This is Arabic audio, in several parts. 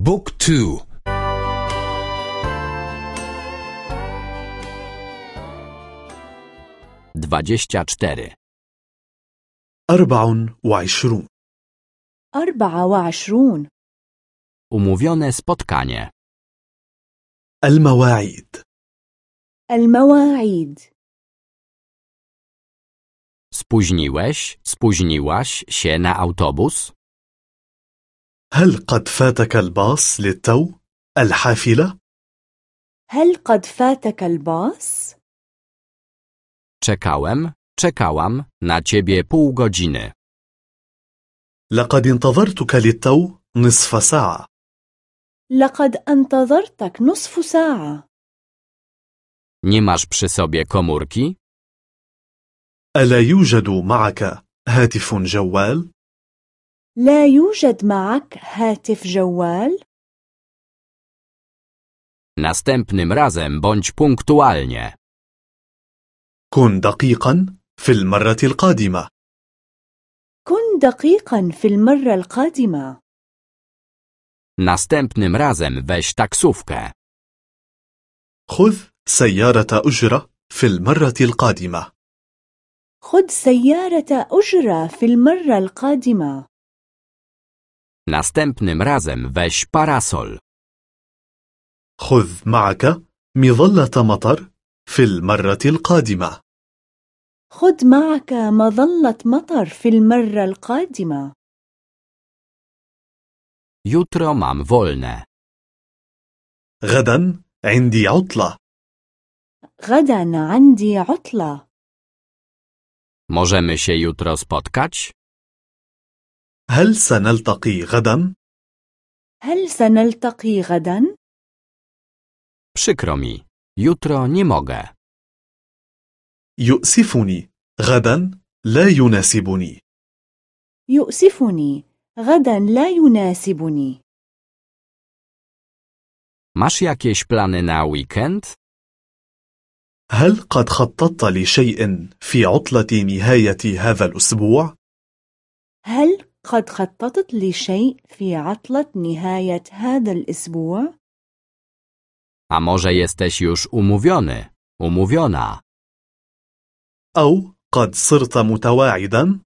بوك تو dwadzieścia cztery, أربع وعشرون أربعة وعشرون umówione spotkanie, المواعيد المواعيد spóźniłeś, spóźniłaś się na autobus? هل قد فاتك الباص للتو؟ الحافلة؟ هل قد فاتك الباص؟ Czekałem, czekałam na ciebie pół godziny. لقد انتظرتك للتو نصف ساعة لقد انتظرتك نصف ساعة Nie masz przy sobie komórki? ألا يوجد معك هاتف جوال؟ لا يوجد معك هاتف جوال؟ Następnym razem bądź punktualnie. كن دقيقا في المرة القادمة كن دقيقا في المرة القادمة Następnym razem weź taksówkę. خذ سيارة أجرة في المرة القادمة خذ سيارة أجرة في المرة القادمة Następnym razem weź parasol. خذ معك مظلة مطر في المرة القادمة خذ معك مظلة مطر في المرة القادمة Jutro mam wolne. غدا عندي عطلة غدا عندي عطلة Możemy się jutro spotkać? هل سنلتقي غدا؟ هل سنلتقي غدا؟ Przykro mi. Jutro nie mogę. يؤسفني غدا لا يناسبني يؤسفني غدا لا يناسبني Masz jakieś plany na weekend? هل قد خططت لشيء في عطلة نهاية هذا الأسبوع؟ هل قد خططت لشيء في عطلة نهاية هذا الأسبوع؟ A może jesteś już umówiony? Umówiona. أو قد صرت متواعدا؟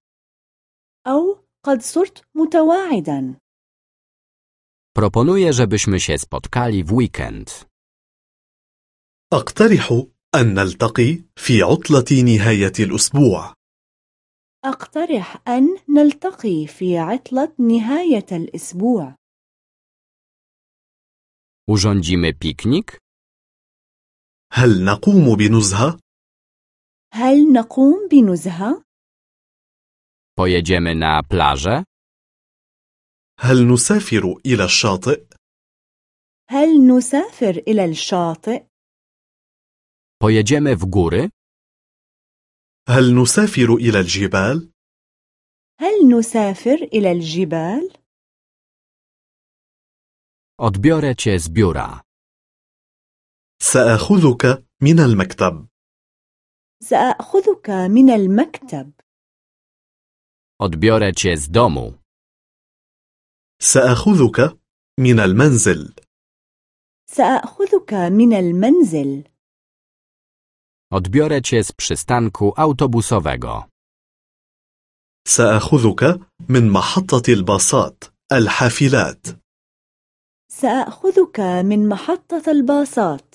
أو قد صرت متواعدا Proponuję, żebyśmy się spotkali w weekend. أقترح أن نلتقي في عطلة نهاية الأسبوع أقترح أن نلتقي في عطلة نهاية الأسبوع Urządzimy piknik? هل نقوم بنزهة؟ هل نقوم بنزهة؟ Pojedziemy na plażę? هل نسافر إلى الشاطئ؟ هل نسافر إلى الشاطئ؟ Pojedziemy w góry? هل نسافر إلى الجبال؟ هل نسافر إلى الجبال؟ Odbiorę cię z biura. سآخذك من المكتب سأخذك من المكتب Odbiorę cię z domu. سآخذك من المنزل سأخذك من المنزل Odbiorę cię z przystanku autobusowego. سآخذك من محطة الباصات الحافلات سأخذك من محطة الباصات